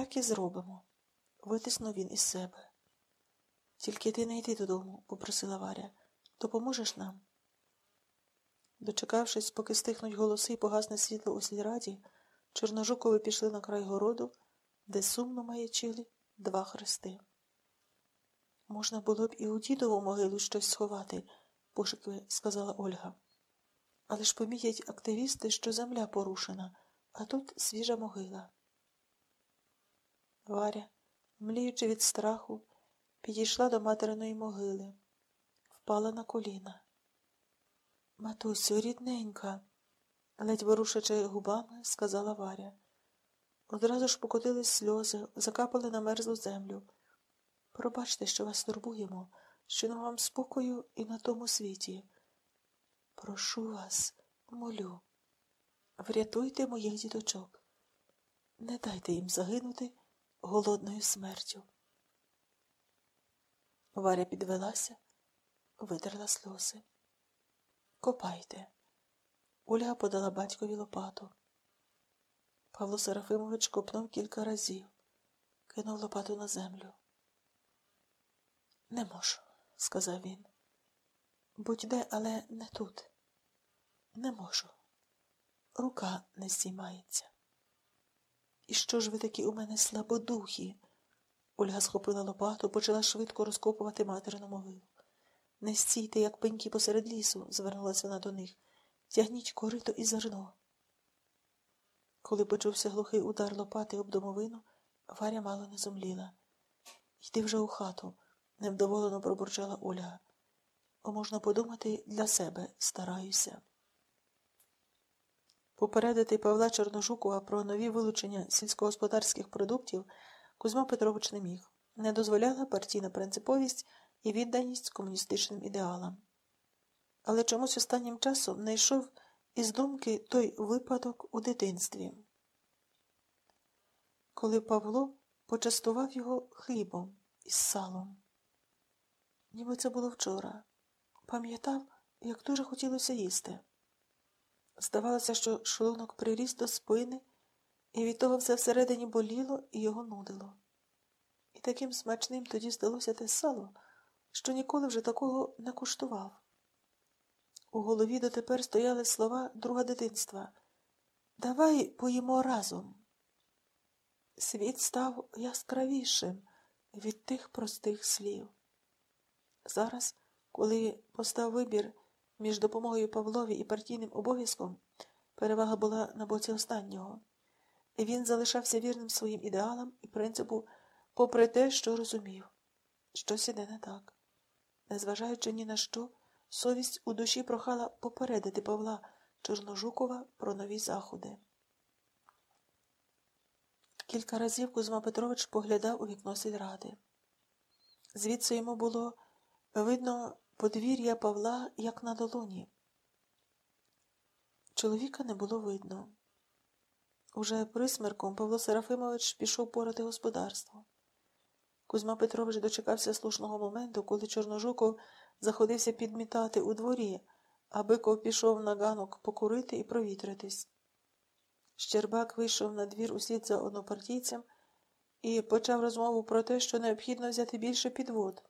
Так і зробимо, витиснув він із себе. Тільки ти не йди додому, попросила Варя. Допоможеш нам? Дочекавшись, поки стихнуть голоси і погасне світло у сільраді, Чорножукови пішли на край городу, де сумно маячили два хрести. Можна було б і у дідову могилу щось сховати, пошепки сказала Ольга. Але ж помітять активісти, що земля порушена, а тут свіжа могила. Варя, мліючи від страху, підійшла до материної могили, впала на коліна. Матусю, рідненька, ледь ворушачи губами, сказала Варя. Одразу ж покотились сльози, закапали на мерзлу землю. Пробачте, що вас турбуємо, що не вам спокою і на тому світі. Прошу вас, молю, врятуйте моїх діточок. Не дайте їм загинути голодною смертю. Варя підвелася, витерла сльози. Копайте. Ольга подала батькові лопату. Павло Серафимович копнув кілька разів, кинув лопату на землю. Не можу, сказав він. Будь-де, але не тут. Не можу. Рука не стіймається. І що ж ви такі у мене слабодухі? Ольга схопила лопату, почала швидко розкопувати материну могилу. Не стійте, як пеньки посеред лісу, звернулася вона до них. Тягніть корито і зерно. Коли почувся глухий удар лопати об домовину, Варя мало не зумліла. Йди вже у хату, невдоволено пробурчала Ольга. О, можна подумати, для себе стараюся. Попередити Павла Чорножукова про нові вилучення сільськогосподарських продуктів Кузьма Петрович не міг, не дозволяла партійна принциповість і відданість комуністичним ідеалам. Але чомусь останнім часом не йшов із думки той випадок у дитинстві, коли Павло почастував його хлібом із салом. Ніби це було вчора. Пам'ятав, як дуже хотілося їсти. Здавалося, що шлунок приріс до спини, і від того все всередині боліло і його нудило. І таким смачним тоді здалося те сало, що ніколи вже такого не куштував. У голові дотепер стояли слова друга дитинства Давай поїмо разом. Світ став яскравішим від тих простих слів. Зараз, коли постав вибір між допомогою Павлові і партійним обов'язком, перевага була на боці останнього, і він залишався вірним своїм ідеалам і принципу, попри те, що розумів, щось іде не так. Незважаючи ні на що, совість у душі прохала попередити Павла Чорножукова про нові заходи. Кілька разів Кузьма Петрович поглядав у вікно сільради. Звідси йому було видно подвір'я Павла, як на долоні. Чоловіка не було видно. Уже присмерком Павло Серафимович пішов порати господарство. Кузьма Петрович дочекався слушного моменту, коли Чорножуков заходився підмітати у дворі, а Биков пішов на ганок покурити і провітритись. Щербак вийшов на двір услід за однопартійцем і почав розмову про те, що необхідно взяти більше підвод,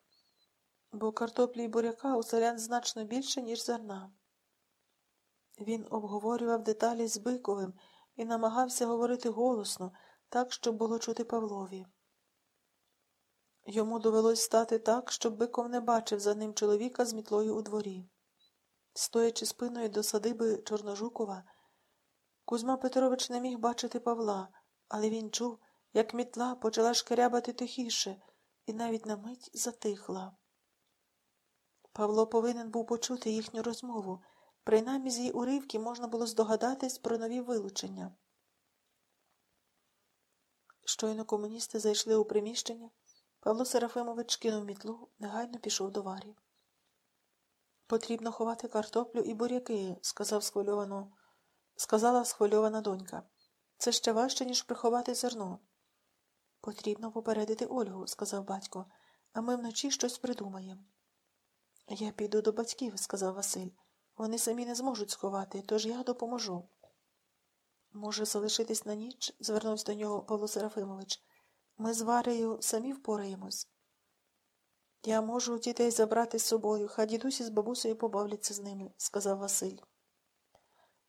бо картоплі й буряка у селян значно більше, ніж зерна. Він обговорював деталі з Биковим і намагався говорити голосно, так, щоб було чути Павлові. Йому довелось стати так, щоб биков не бачив за ним чоловіка з мітлою у дворі. Стоячи спиною до садиби Чорножукова, Кузьма Петрович не міг бачити Павла, але він чув, як мітла почала шкерябати тихіше і навіть на мить затихла. Павло повинен був почути їхню розмову, принаймні з її уривки можна було здогадатись про нові вилучення. Щойно комуністи зайшли у приміщення. Павло Серафимович кинув мітлу, негайно пішов до варі. Потрібно ховати картоплю і буряки, сказав схвильовано, сказала схвильована донька. Це ще важче, ніж приховати зерно. Потрібно попередити Ольгу, сказав батько, а ми вночі щось придумаємо. Я піду до батьків, сказав Василь. Вони самі не зможуть сховати, тож я допоможу. Може, залишитись на ніч? звернувся до нього Павло Серафимович. Ми з Варею самі впораємось. Я можу дітей забрати з собою, хай дідусі з бабусею побавляться з ними, сказав Василь.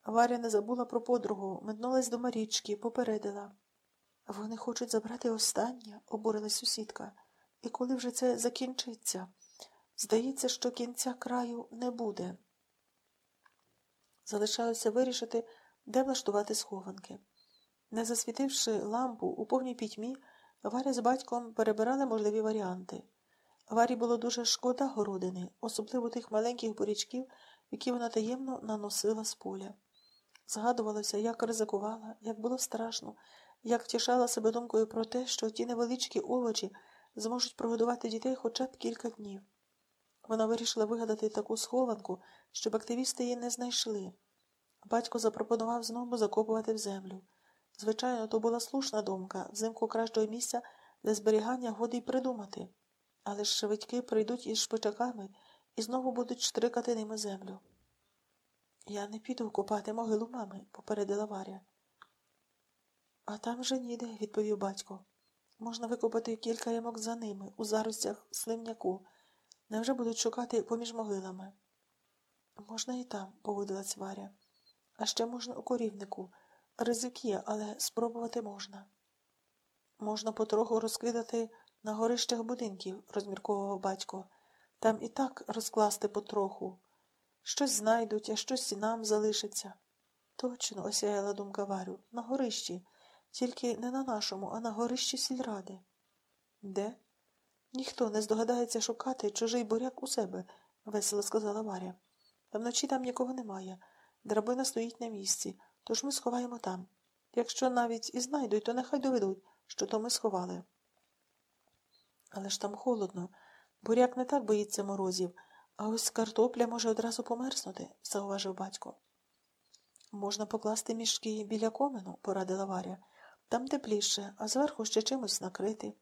Варя не забула про подругу, метнулась до Марічки, попередила. Вони хочуть забрати останнє, обурилась сусідка. І коли вже це закінчиться, здається, що кінця краю не буде. Залишалося вирішити, де влаштувати схованки. Не засвітивши лампу у повній пітьмі, Варя з батьком перебирали можливі варіанти. Варі було дуже шкода городини, особливо тих маленьких бурячків, які вона таємно наносила з поля. Згадувалося, як ризикувала, як було страшно, як втішала себе думкою про те, що ті невеличкі овочі зможуть прогодувати дітей хоча б кілька днів. Вона вирішила вигадати таку схованку, щоб активісти її не знайшли. Батько запропонував знову закопувати в землю. Звичайно, то була слушна думка взимку кращого місця для зберігання годи й придумати. Але ж швидки прийдуть із шпичаками і знову будуть штрикати ними землю. Я не піду копати могилу мами, попередила Варя. А там же ніде, відповів батько. Можна викопати кілька ямок за ними, у заростях сливняку. Невже будуть шукати поміж могилами? Можна і там, погодилась Варя. А ще можна у корівнику. Ризик є, але спробувати можна. Можна потроху розкидати на горищах будинків, розмірковував батько. Там і так розкласти потроху. Щось знайдуть, а щось нам залишиться. Точно, осяяла думка Варю, на горищі, тільки не на нашому, а на горищі сільради. Де? Ніхто не здогадається шукати чужий буряк у себе, весело сказала Варя. Вночі там нікого немає. Драбина стоїть на місці, тож ми сховаємо там. Якщо навіть і знайдуть, то нехай доведуть, що то ми сховали. Але ж там холодно. Буряк не так боїться морозів, а ось картопля може одразу померзнути, зауважив батько. Можна покласти мішки біля комену, порадила Варя. Там тепліше, а зверху ще чимось накрити.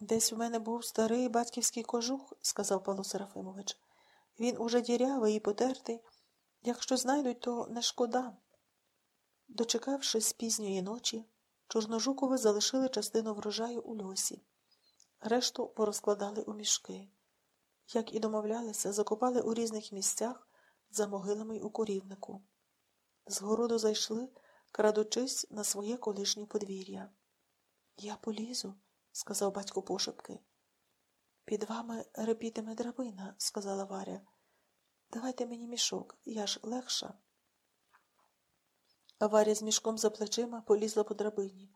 Десь у мене був старий батьківський кожух, сказав Павло Серафимович. Він уже дірявий і потертий. Якщо знайдуть, то не шкода. Дочекавшись пізньої ночі, Чорножукови залишили частину врожаю у льосі. Решту порозкладали у мішки. Як і домовлялися, закопали у різних місцях за могилами й у корівнику. З городу зайшли, крадучись на своє колишнє подвір'я. Я полізу, сказав батько пошепки. Під вами репітиме драбина, сказала Варя. Давайте мені мішок, я ж легша. А Варя з мішком за плечима полізла по драбині,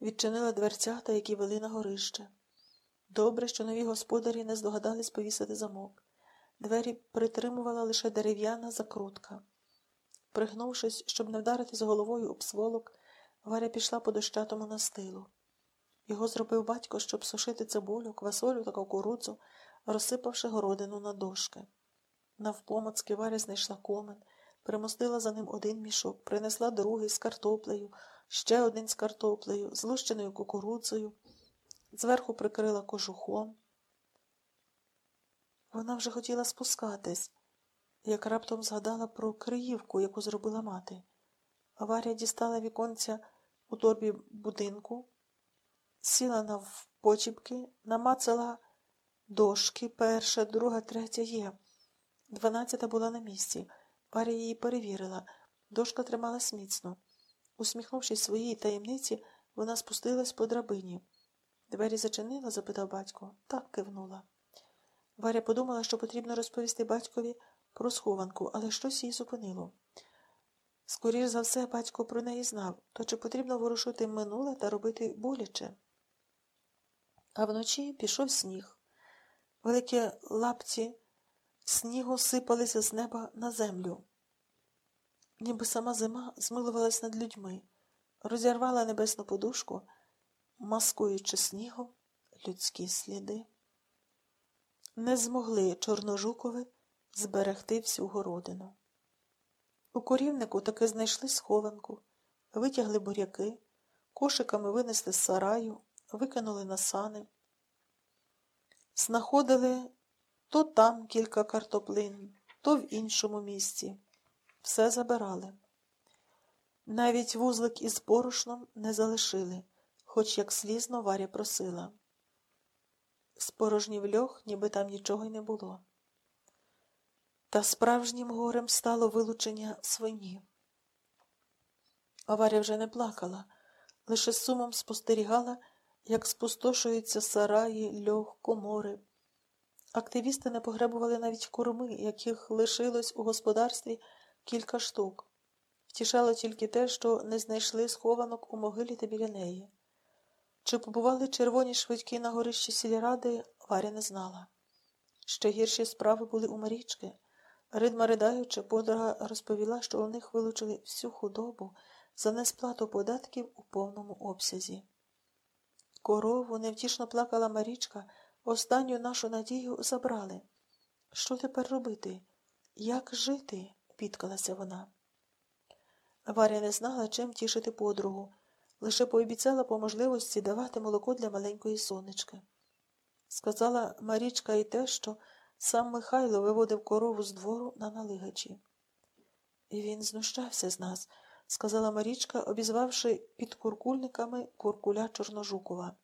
відчинила дверцята, які вели на горище. Добре, що нові господарі не здогадались повісити замок. Двері притримувала лише дерев'яна закрутка. Пригнувшись, щоб не вдаритись головою об сволок, Варя пішла по дощатому настилу. Його зробив батько, щоб сушити цибулю, квасолю та кукурудзу, розсипавши городину на дошки. Навпомацки Варя знайшла комен, примостила за ним один мішок, принесла другий з картоплею, ще один з картоплею, з лущеною кукурудзою, зверху прикрила кожухом. Вона вже хотіла спускатись, як раптом згадала про криївку, яку зробила мати. Варя дістала віконця у торбі будинку, сіла навпочіпки, намацала дошки, перша, друга, третя є. Дванадцята була на місці. Варя її перевірила. Дошка трималась міцно. Усміхнувшись своїй таємниці, вона спустилась по драбині. Двері зачинила? запитав батько. Так кивнула. Варя подумала, що потрібно розповісти батькові про схованку, але щось її зупинило. Скоріш за все, батько про неї знав, то чи потрібно ворушити минуле та робити боляче. А вночі пішов сніг. Великі лапці снігу сипалися з неба на землю. Ніби сама зима змилувалась над людьми, розірвала небесну подушку, маскуючи снігом людські сліди. Не змогли Чорножукови зберегти всю городину. У корівнику таки знайшли схованку, витягли буряки, кошиками винесли з сараю, викинули на сани. Знаходили то там кілька картоплин, то в іншому місці. Все забирали. Навіть вузлик із борошном не залишили, хоч як слізно Варя просила. Спорожнів льох, ніби там нічого й не було. Та справжнім горем стало вилучення свині. Варя вже не плакала, лише сумом спостерігала, як спустошуються сараї, льох, комори. Активісти не погребували навіть корми, яких лишилось у господарстві кілька штук. Втішало тільки те, що не знайшли схованок у могилі та біля неї. Чи побували червоні швидкі на горищі сільради, Варя не знала. Ще гірші справи були у Марічки. Ридма ридаючи, подруга розповіла, що у них вилучили всю худобу за несплату податків у повному обсязі. Корову невтішно плакала Марічка, останню нашу надію забрали. Що тепер робити? Як жити? підкалася вона. Варя не знала, чим тішити подругу, лише пообіцяла по можливості давати молоко для маленької сонечки. Сказала Марічка і те, що сам Михайло виводив корову з двору на налигачі. І він знущався з нас, сказала Марічка, обізвавши під куркульниками куркуля Чорножукова.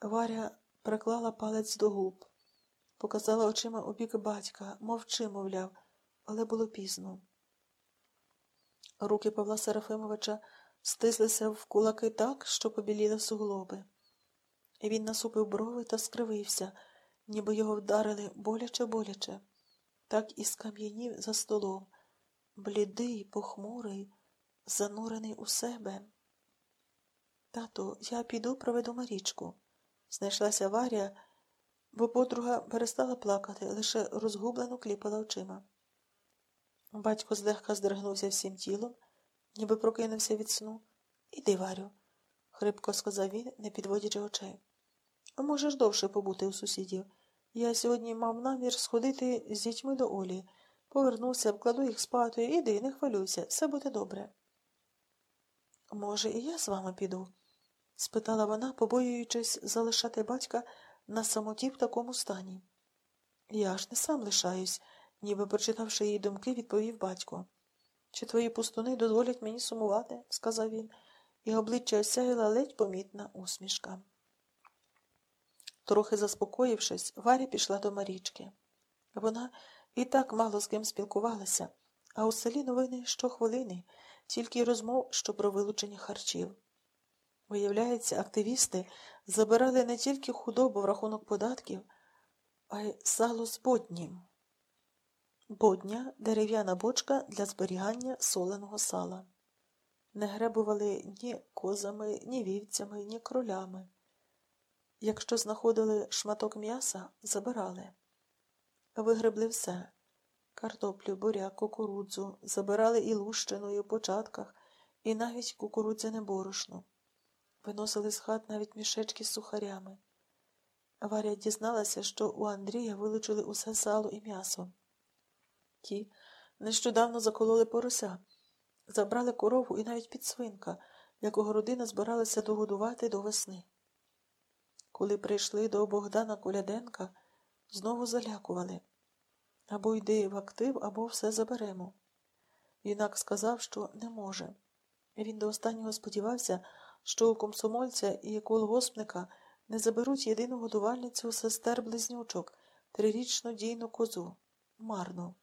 Варя приклала палець до губ, показала очима у бік батька, мовчи, мовляв, але було пізно. Руки Павла Серафимовича стислися в кулаки так, що побіліли суглоби. Він насупив брови та скривився, ніби його вдарили боляче-боляче, так і скам'янів за столом, блідий, похмурий, занурений у себе. Тату, я піду проведу Марічку. Знайшлася Варя, бо подруга перестала плакати, лише розгублено кліпала очима. Батько злегка здригнувся всім тілом, ніби прокинувся від сну. Іди, Варю, хрипко сказав він, не підводячи очей. Можеш довше побути у сусідів. Я сьогодні мав намір сходити з дітьми до Олі. Повернуся, вкладу їх спати. Іди, не хвилюйся, все буде добре. Може, і я з вами піду? спитала вона, побоюючись залишати батька на самоті в такому стані. Я ж не сам лишаюсь, ніби прочитавши її думки, відповів батько. Чи твої пустуни дозволять мені сумувати? сказав він, і обличчя осяяла ледь помітна усмішка. Трохи заспокоївшись, Варя пішла до Марічки. Вона і так мало з ким спілкувалася, а у селі новини щохвилини, тільки розмов, що про вилучення харчів. Виявляється, активісти забирали не тільки худобу в рахунок податків, а й сало з боднім. Бодня дерев'яна бочка для зберігання соленого сала. Не гребували ні козами, ні вівцями, ні кролями. Якщо знаходили шматок м'яса, забирали. Вигребли все картоплю, буряк, кукурудзу, забирали і лущину, і у початках, і навіть кукурудзяне борошно. Виносили з хат навіть мішечки з сухарями. Варя дізналася, що у Андрія вилучили усе сало і м'ясо. Ті нещодавно закололи порося, забрали корову і навіть підсвинка, якого родина збиралася догодувати до весни. Коли прийшли до Богдана Коляденка, знову залякували або йди в актив, або все заберемо. Юнак сказав, що не може. Він до останнього сподівався, що у комсомольця і колгоспника не заберуть єдину годувальницю сестер близнючок, трирічну дійну козу. Марно.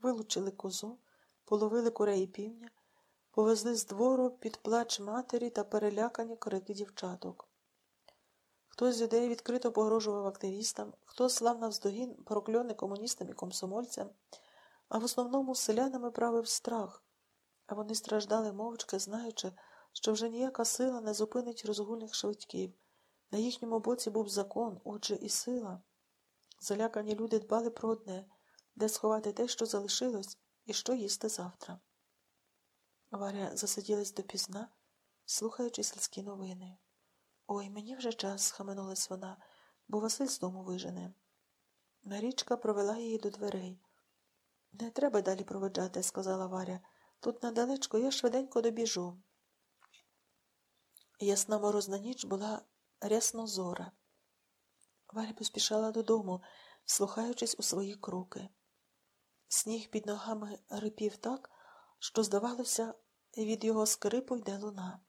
Вилучили козу, половили курей і півня, повезли з двору під плач матері та перелякані крики дівчаток. Хтось з людей відкрито погрожував активістам, хто слав навздогін прокльони комуністам і комсомольцям, а в основному селянами правив страх, а вони страждали мовчки, знаючи, що вже ніяка сила не зупинить розгульних швидків. На їхньому боці був закон, отже, і сила. Залякані люди дбали про одне де сховати те, що залишилось, і що їсти завтра. Варя засиділась допізна, слухаючи сільські новини. Ой, мені вже час, схаменулась вона, бо Василь з дому вижене. Марічка провела її до дверей. Не треба далі проведжати, сказала Варя. Тут недалечко я швиденько добіжу. Ясна морозна ніч була рясно зора. Варя поспішала додому, слухаючись у свої кроки. Сніг під ногами рипів так, що, здавалося, від його скрипу йде луна.